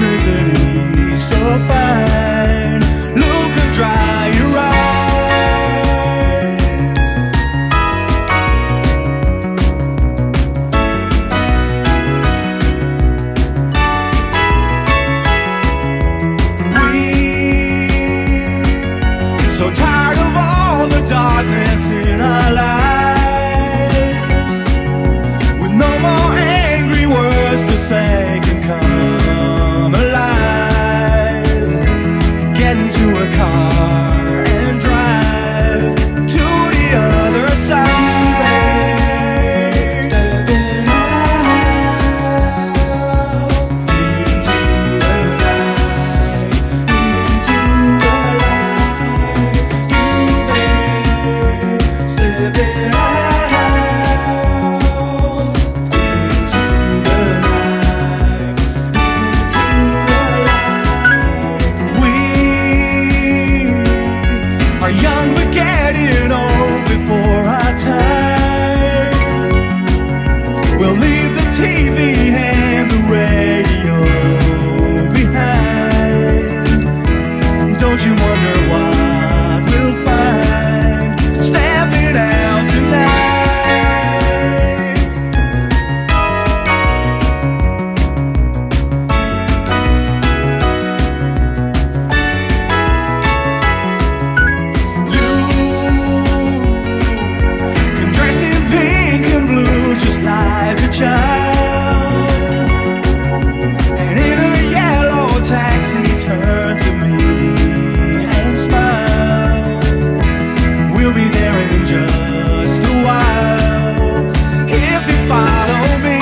electricity so fine. Look and dry your eyes. We so tired of all the darkness in our lives, with no more angry words to say. into a car. We'll leave the TV and the radio. just a while if you follow me.